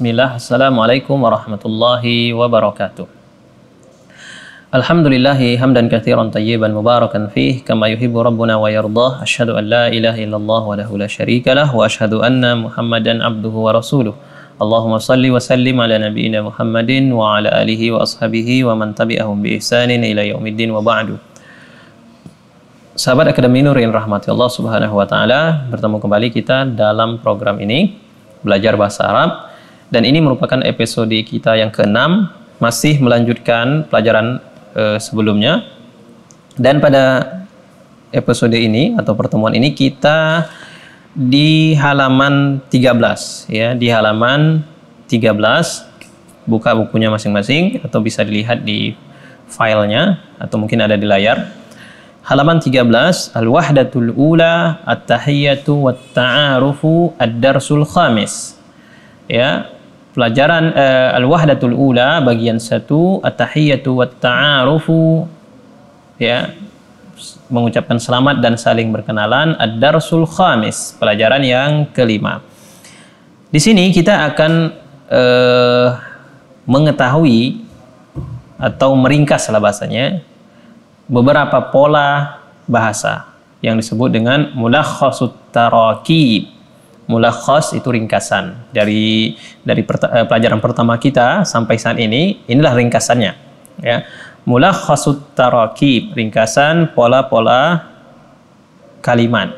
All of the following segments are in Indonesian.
Bismillah, Assalamualaikum warahmatullahi wabarakatuh. Alhamdulillahi hamdan kathiran tayyiban mubarakan fih kama yuhibbu rabbuna wa yardah. Asyhadu an la ilaha illallah wa lahu la syarika lah wa asyhadu anna Muhammadan abduhu wa rasuluh. Allahumma salli wa sallim ala nabiyyina Muhammadin wa ala alihi wa ashabihi wa man tabi'ahum bi ihsanin ila yaumiddin wa ba'du. Sahabat Akademi Nur yang rahmati Allah Subhanahu wa taala, bertemu kembali kita dalam program ini belajar bahasa Arab dan ini merupakan episode kita yang keenam masih melanjutkan pelajaran uh, sebelumnya. Dan pada episode ini atau pertemuan ini kita di halaman 13 ya. Di halaman 13 buka bukunya masing-masing atau bisa dilihat di filenya atau mungkin ada di layar. Halaman 13 al-wahdatul ula at-tahiyyatu wat-ta'arufu ad-darsul khamis ya pelajaran uh, al-wahdatul ula bagian 1 at-tahiyyatu wat-ta'arufu ya mengucapkan selamat dan saling berkenalan ad-darsul khamis pelajaran yang kelima di sini kita akan uh, mengetahui atau meringkas lah bahasanya beberapa pola bahasa yang disebut dengan mulakhasut tarakib. Mulakhas itu ringkasan. Dari dari eh, pelajaran pertama kita sampai saat ini, inilah ringkasannya. Ya. Mulakhasut tarakib, ringkasan pola-pola kalimat.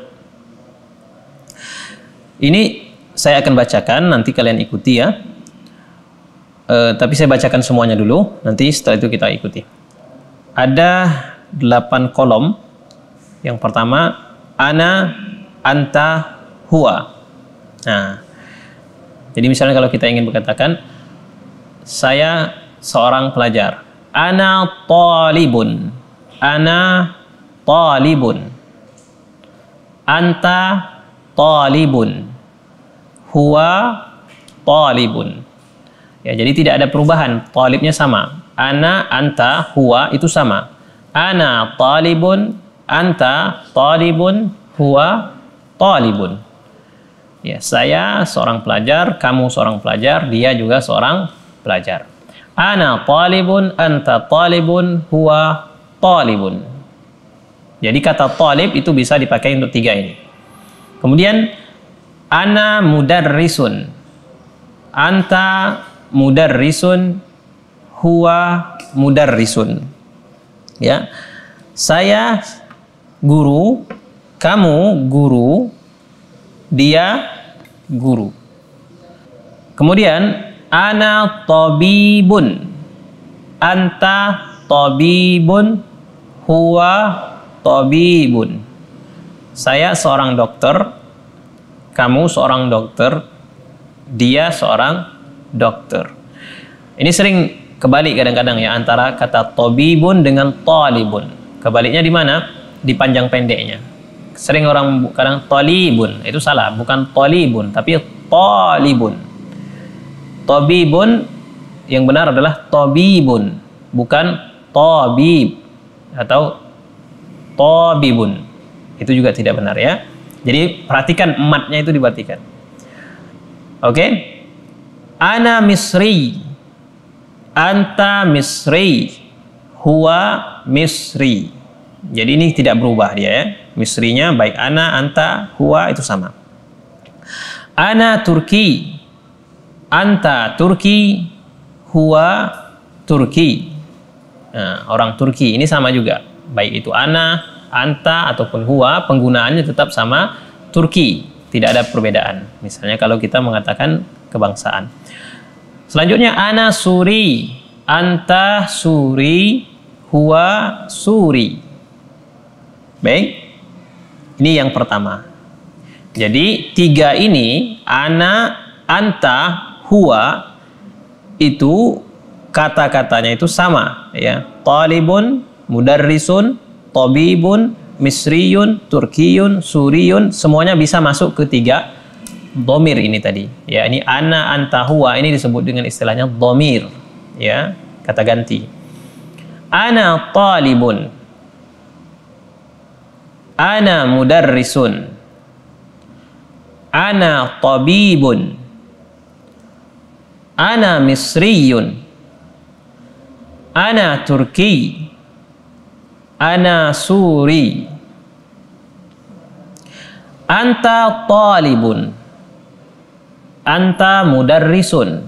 Ini saya akan bacakan, nanti kalian ikuti ya. Uh, tapi saya bacakan semuanya dulu, nanti setelah itu kita ikuti. Ada delapan kolom. Yang pertama, ana, anta, huwa. Nah, jadi misalnya kalau kita ingin berkatakan, saya seorang pelajar. Ana talibun. Ana talibun. Anta talibun. Huwa talibun. Ya, jadi tidak ada perubahan. Talibnya sama. Ana, anta, huwa itu sama ana talibun, anta talibun, huwa talibun. Ya, saya seorang pelajar, kamu seorang pelajar, dia juga seorang pelajar. Ana talibun, anta talibun, huwa talibun. Jadi kata talib itu bisa dipakai untuk tiga ini. Kemudian ana mudarrisun. Anta mudarrisun, huwa mudarrisun ya saya guru kamu guru dia guru kemudian ana tabibun anta tabibun huwa tabibun saya seorang dokter kamu seorang dokter dia seorang dokter ini sering kebalik kadang-kadang ya antara kata tobibun dengan talibun. Kebaliknya di mana? Di panjang pendeknya. Sering orang kadang talibun, itu salah, bukan talibun, tapi talibun. Tobibun yang benar adalah tobibun, bukan tabib atau tabibun. Itu juga tidak benar ya. Jadi perhatikan ematnya itu diperhatikan. Oke? Okay? Ana Misri anta misri huwa misri jadi ini tidak berubah dia ya. Misrinya baik ana anta huwa itu sama. Ana turki anta turki huwa turki. Nah, orang turki ini sama juga. Baik itu ana anta ataupun huwa penggunaannya tetap sama turki. Tidak ada perbedaan. Misalnya kalau kita mengatakan kebangsaan. Selanjutnya ana suri, anta suri, huwa suri. Baik. Ini yang pertama. Jadi tiga ini ana, anta, huwa itu kata-katanya itu sama ya. Talibun, mudarrisun, tabibun, misriyun, turkiyun, suriyun semuanya bisa masuk ke tiga domir ini tadi ya ini ana anta huwa ini disebut dengan istilahnya domir ya kata ganti ana talibun ana mudarrisun ana tabibun Ana Misriyun. Ana Turki. Ana Suri. Anta talibun. Anta mudarrisun.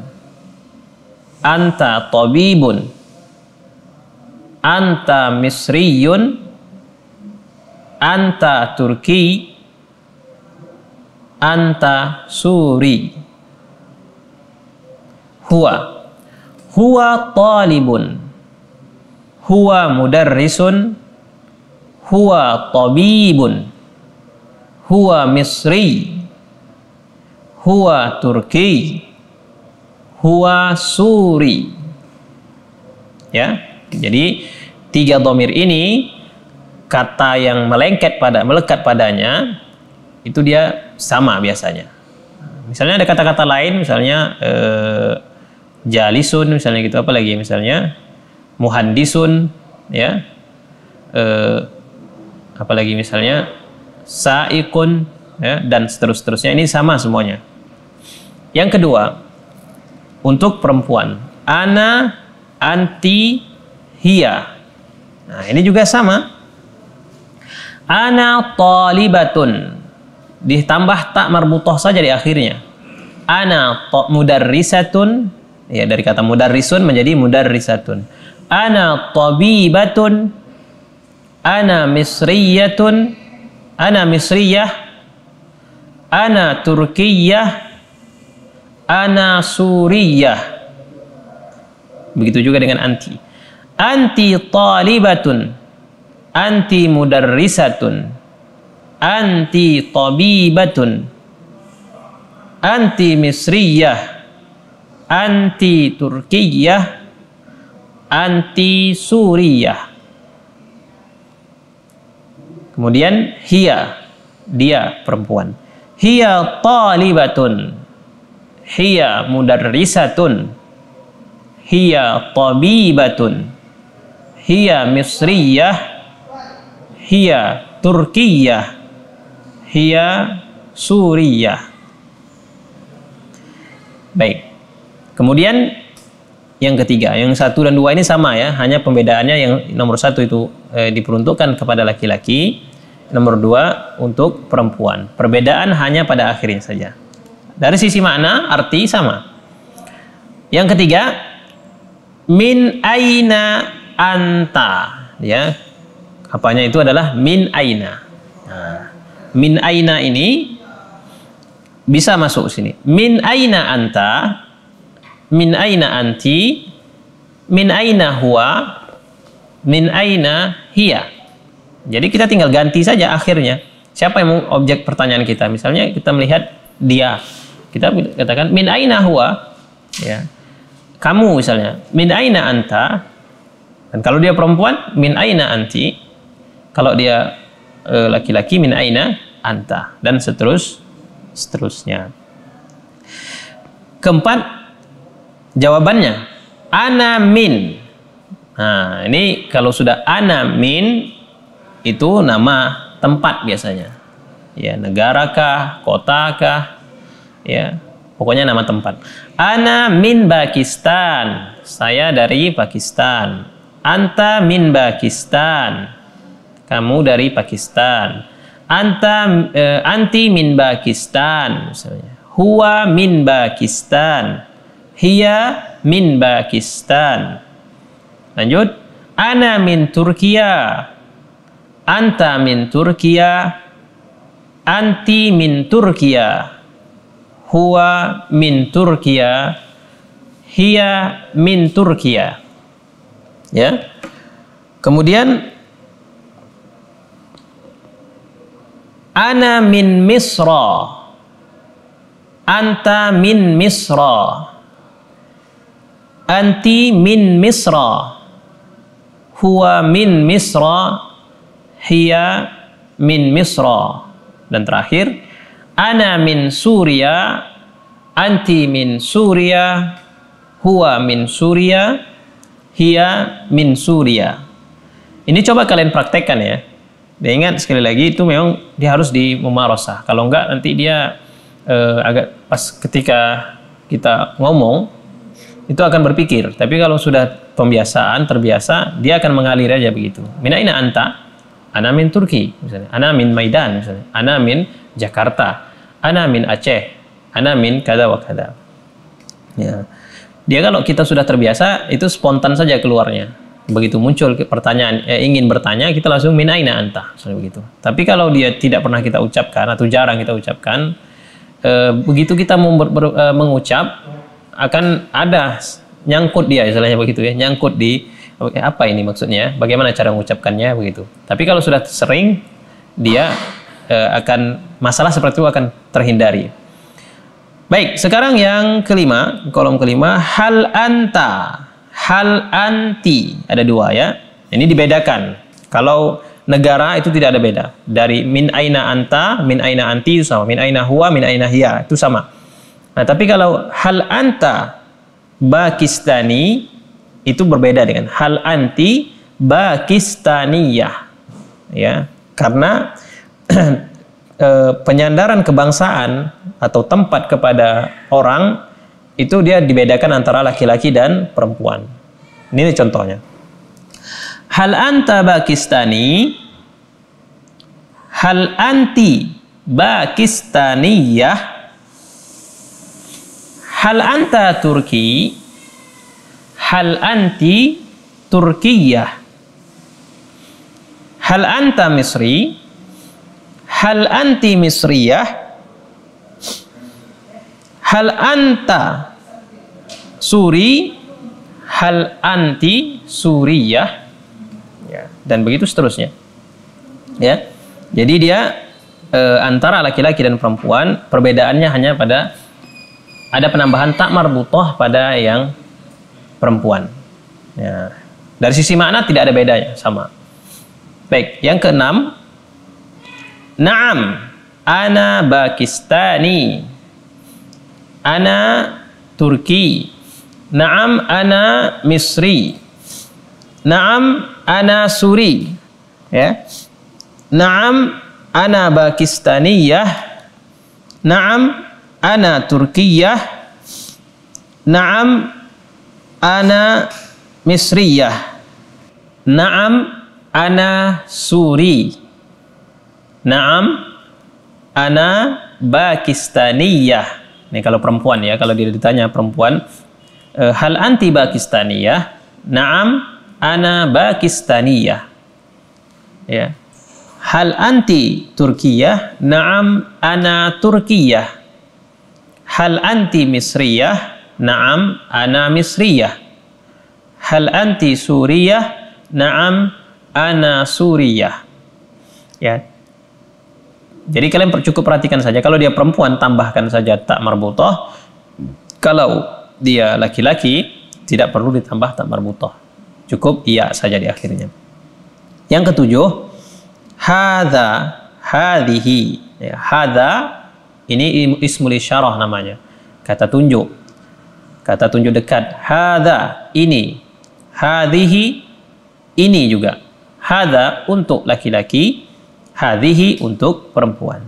Anta tabibun. Anta misriyun. Anta turki. Anta suri. Huwa. Huwa talibun. Huwa mudarrisun. Huwa tabibun huwa Misri, huwa Turki, huwa Suri. Ya, jadi tiga domir ini kata yang melengket pada melekat padanya itu dia sama biasanya. Misalnya ada kata-kata lain, misalnya eh, jalisun, misalnya gitu, apa lagi? Misalnya muhandisun, ya, eh, apalagi misalnya saikun ya, dan seterusnya ini sama semuanya. Yang kedua, untuk perempuan, ana, anti, hia. Nah, ini juga sama. Ana talibatun. Ditambah tak marbutoh saja di akhirnya. Ana mudarrisatun. Ya, dari kata mudarrisun menjadi mudarrisatun. Ana tabibatun. Ana misriyatun ana misriyah ana turkiyah ana suriyah begitu juga dengan anti anti talibatun anti mudarrisatun anti tabibatun anti misriyah anti turkiyah anti suriyah Kemudian hiya, dia perempuan. Hiya talibatun. Hiya mudarrisatun. Hiya tabibatun. Hiya misriyah. Hiya turkiyah. Hiya suriyah. Baik. Kemudian yang ketiga, yang satu dan dua ini sama ya, hanya pembedaannya yang nomor satu itu e, diperuntukkan kepada laki-laki, nomor dua untuk perempuan. Perbedaan hanya pada akhirnya saja. Dari sisi makna, arti sama. Yang ketiga, min aina anta, ya. Apanya itu adalah min aina. Nah, min aina ini bisa masuk sini. Min aina anta min aina anti min aina huwa min aina hiya. Jadi kita tinggal ganti saja akhirnya. Siapa yang objek pertanyaan kita? Misalnya kita melihat dia. Kita katakan min aina huwa? Ya. Kamu misalnya min aina anta? Dan kalau dia perempuan min aina anti kalau dia eh, laki-laki min aina anta dan seterus seterusnya keempat Jawabannya ana min. Nah, ini kalau sudah ana min itu nama tempat biasanya. Ya, negara kah, kota kah, ya. Pokoknya nama tempat. Ana min Pakistan. Saya dari Pakistan. Anta min Pakistan. Kamu dari Pakistan. Anta eh, anti min Pakistan misalnya. Huwa min Pakistan. Hiya min Pakistan. Lanjut. Ana min Turkiya. Anta min Turkiya. Anti min Turkiya. Huwa min Turkiya. Hiya min Turkiya. Ya. Kemudian Ana min Misra. Anta min Misra. Anti min Misra. Huwa min Misra. Hiya min Misra. Dan terakhir, Ana min Suria. Anti min Suria. Huwa min Suria. Hiya min Suria. Ini coba kalian praktekkan ya. Dan ingat sekali lagi itu memang dia harus di mumarosah. Kalau enggak nanti dia eh, agak pas ketika kita ngomong itu akan berpikir. Tapi kalau sudah pembiasaan, terbiasa, dia akan mengalir aja begitu. Mina ina anta? Ana min Turki, misalnya. Ana min Maidan, misalnya. Ana min Jakarta. Ana min Aceh. Ana min kada wa kada. Ya. Dia kalau kita sudah terbiasa, itu spontan saja keluarnya. Begitu muncul pertanyaan, eh, ingin bertanya, kita langsung min aina anta, misalnya begitu. Tapi kalau dia tidak pernah kita ucapkan atau jarang kita ucapkan, eh, begitu kita ber, ber, eh, mengucap, akan ada nyangkut dia istilahnya begitu ya nyangkut di apa ini maksudnya? Bagaimana cara mengucapkannya? begitu. Tapi kalau sudah sering dia eh, akan masalah seperti itu akan terhindari. Baik sekarang yang kelima kolom kelima hal anta hal anti. Ada dua ya. Ini dibedakan. Kalau negara itu tidak ada beda. Dari min aina anta min aina anti itu sama. Min aina huwa min aina hiya itu sama. Nah, tapi kalau hal anta Pakistani itu berbeda dengan hal anti Pakistaniyah. Ya, karena eh, penyandaran kebangsaan atau tempat kepada orang itu dia dibedakan antara laki-laki dan perempuan. Ini contohnya. Hal anta Pakistani hal anti Pakistaniyah hal anta Turki? Hal anti Turkiyah? Hal anta Misri? Hal anti Misriyah hal anta Suri hal anti Suriyah ya dan begitu seterusnya ya jadi dia e, antara laki-laki dan perempuan perbedaannya hanya pada ada penambahan tak marbutoh pada yang perempuan. Ya. Dari sisi makna tidak ada bedanya, sama. Baik, yang keenam, Naam, ana Pakistani. Ana Turki. Naam, ana Misri. Naam, ana Suri. Ya. Naam, ana Pakistaniyah. Naam, ana Turkiyah Naam ana Misriyah Naam ana Suri Naam ana Pakistaniyah Ini kalau perempuan ya, kalau dia ditanya perempuan eh, hal anti Pakistaniyah Naam ana Pakistaniyah Ya. Hal anti Turkiyah? Naam ana Turkiyah. Hal anti Misriyah? Naam, ana Misriyah. Hal anti Suriyah? Naam, ana Suriyah. Ya. Jadi kalian cukup perhatikan saja. Kalau dia perempuan, tambahkan saja tak marbutoh. Kalau dia laki-laki, tidak perlu ditambah tak marbutoh. Cukup iya saja di akhirnya. Yang ketujuh, hadha, hadhihi. Ya, ini ismul isyarah namanya. Kata tunjuk. Kata tunjuk dekat. Hada ini. Hadhihi ini juga. Hada untuk laki-laki. Hadhihi untuk perempuan.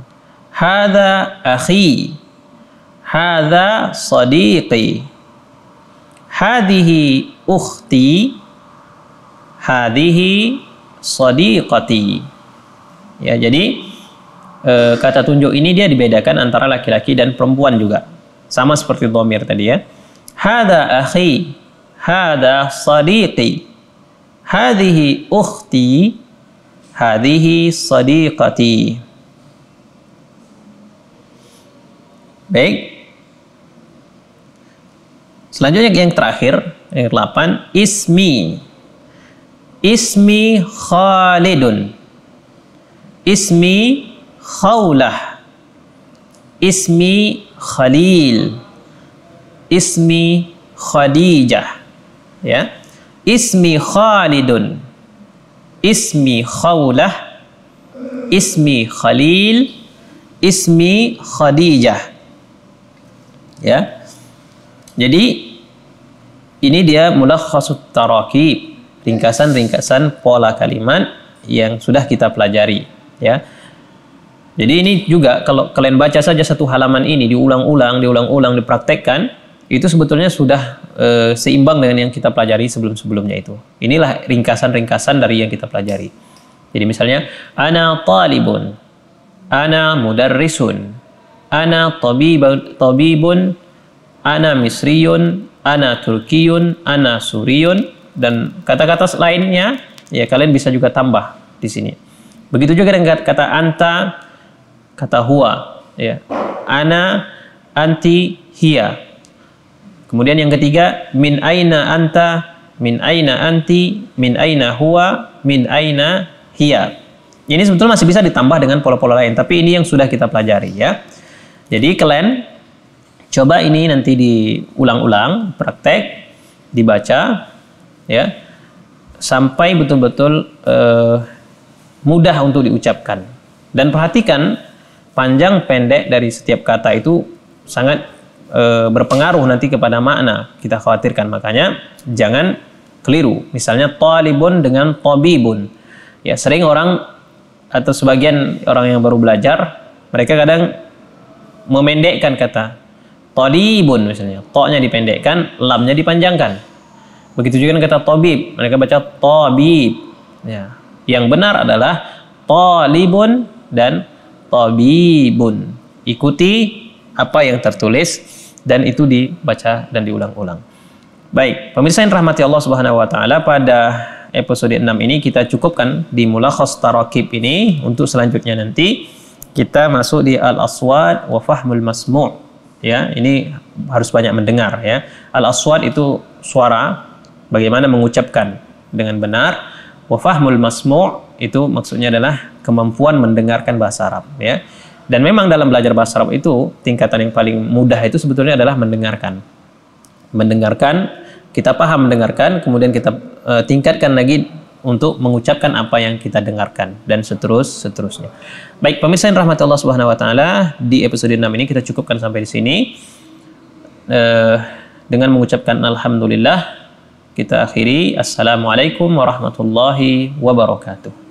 Hada akhi. Hada sadiqi. Hadhihi ukhti. Hadhihi sadiqati. Ya, jadi e, kata tunjuk ini dia dibedakan antara laki-laki dan perempuan juga. Sama seperti domir tadi ya. Hada akhi, hada sadiqi, hadhihi ukhti, hadhihi sadiqati. Baik. Selanjutnya yang terakhir, yang ke-8, ismi. Ismi Khalidun. Ismi Khawlah Ismi Khalil Ismi Khadijah ya Ismi Khalidun Ismi Khawlah Ismi Khalil Ismi Khadijah. Ya. Jadi ini dia mulakhasut tarakib ringkasan-ringkasan pola kalimat yang sudah kita pelajari ya. Jadi ini juga kalau kalian baca saja satu halaman ini diulang-ulang, diulang-ulang, dipraktekkan, itu sebetulnya sudah e, seimbang dengan yang kita pelajari sebelum-sebelumnya itu. Inilah ringkasan-ringkasan dari yang kita pelajari. Jadi misalnya ana talibun, ana mudarrisun, ana tabibun, tabibun ana misriyun, ana turkiyun, ana suriyun dan kata-kata lainnya ya kalian bisa juga tambah di sini. Begitu juga dengan kata anta, kata huwa ya. Ana, anti, hiya. Kemudian yang ketiga min aina anta, min aina anti, min aina huwa, min aina hiya. Ini sebetulnya masih bisa ditambah dengan pola-pola lain, tapi ini yang sudah kita pelajari ya. Jadi kalian coba ini nanti diulang-ulang, praktek, dibaca ya sampai betul-betul uh, mudah untuk diucapkan. Dan perhatikan panjang pendek dari setiap kata itu sangat e, berpengaruh nanti kepada makna kita khawatirkan makanya jangan keliru misalnya talibun dengan tabibun Ya, sering orang atau sebagian orang yang baru belajar, mereka kadang memendekkan kata tadibun misalnya. To-nya dipendekkan, lamnya dipanjangkan. Begitu juga kata tabib, mereka baca tabib. Ya. Yang benar adalah talibun dan tabibun. Ikuti apa yang tertulis dan itu dibaca dan diulang-ulang. Baik, pemirsa yang rahmati Allah Subhanahu wa taala pada episode 6 ini kita cukupkan di mulakhas tarakib ini. Untuk selanjutnya nanti kita masuk di al-aswad wa fahmul masmu' ya ini harus banyak mendengar ya. Al-aswad itu suara bagaimana mengucapkan dengan benar. Wa fahmul masmu' itu maksudnya adalah kemampuan mendengarkan bahasa Arab ya dan memang dalam belajar bahasa Arab itu tingkatan yang paling mudah itu sebetulnya adalah mendengarkan mendengarkan kita paham mendengarkan, kemudian kita uh, tingkatkan lagi untuk mengucapkan apa yang kita dengarkan dan seterus seterusnya. Baik, pemirsa yang rahmat Allah Subhanahu wa taala, di episode 6 ini kita cukupkan sampai di sini. Uh, dengan mengucapkan alhamdulillah kita akhiri assalamualaikum warahmatullahi wabarakatuh.